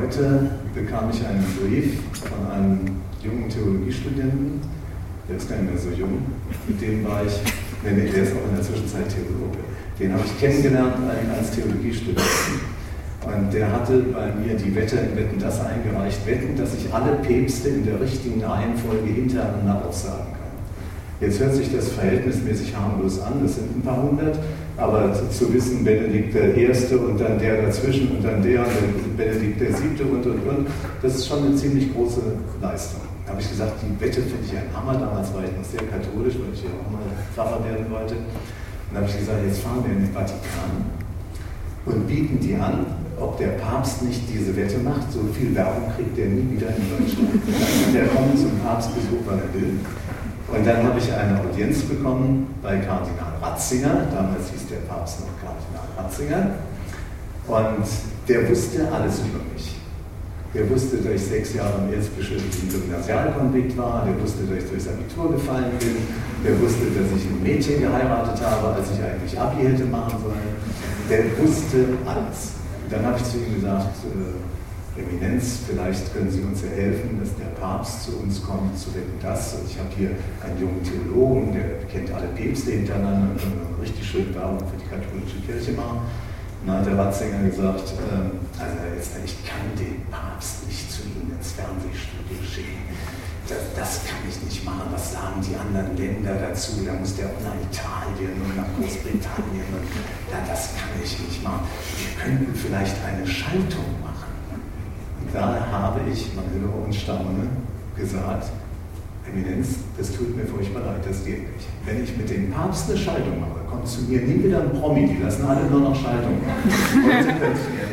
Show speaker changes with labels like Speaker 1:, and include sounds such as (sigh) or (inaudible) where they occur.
Speaker 1: heute bekam ich einen Brief von einem jungen Theologiestudenten, der ist gar nicht mehr so jung, mit dem war ich, nee, nee, der ist auch in der Zwischenzeit Theologe. Den habe ich kennengelernt als Theologiestudenten. Und der hatte bei mir die Wette in Wetten das eingereicht, Wetten, dass ich alle Päpste in der richtigen Reihenfolge hintereinander aufsagen kann. Jetzt hört sich das verhältnismäßig harmlos an, das sind ein paar hundert, aber zu wissen, Benedikt der Erste und dann der dazwischen und dann der und Benedikt der Siebte und und und, das ist schon eine ziemlich große Leistung. Da habe ich gesagt, die Wette finde ich ein Hammer. Damals war ich noch sehr katholisch, weil ich ja auch mal Pfarrer werden wollte. Und da habe ich gesagt, jetzt fahren wir in den Vatikan und bieten die an, ob der Papst nicht diese Wette macht. So viel Werbung kriegt der nie wieder in Deutschland. Der kommt zum Papstbesuch, wann er will. Und dann habe ich eine Audienz bekommen bei Kardinal Ratzinger. Damals hieß der Papst noch Kardinal Ratzinger. Und der wusste alles über mich. Der wusste, dass ich sechs Jahre im erzbischöflichen Gymnasialkonvikt war. Der wusste, dass ich durchs Abitur gefallen bin. Der wusste, dass ich ein Mädchen geheiratet habe, als ich eigentlich Abi hätte machen sollen. Der wusste alles. Dann habe ich zu ihm gesagt, äh, Eminenz, vielleicht können Sie uns ja helfen, dass der Papst zu uns kommt, zu wetten das. Und ich habe hier einen jungen Theologen, der kennt alle Päpste hintereinander, und können richtig schön Werbung für die katholische Kirche machen. Und dann hat der Ratzinger gesagt, äh, also jetzt, ich kann den Papst nicht zu Ihnen ins Fernsehstudio schicken. Das, das, kann ich nicht machen. Was sagen die anderen Länder dazu? Da muss der auch nach Italien und nach Großbritannien. Und, ja, das kann ich nicht machen. Wir könnten vielleicht eine Schaltung machen da habe ich, man höre und staune, gesagt, Eminenz, das tut mir furchtbar leid, das geht nicht. Wenn ich mit dem Papst eine Schaltung mache, kommt zu mir nie wieder ein Promi, die lassen alle nur noch Schaltung machen. (laughs)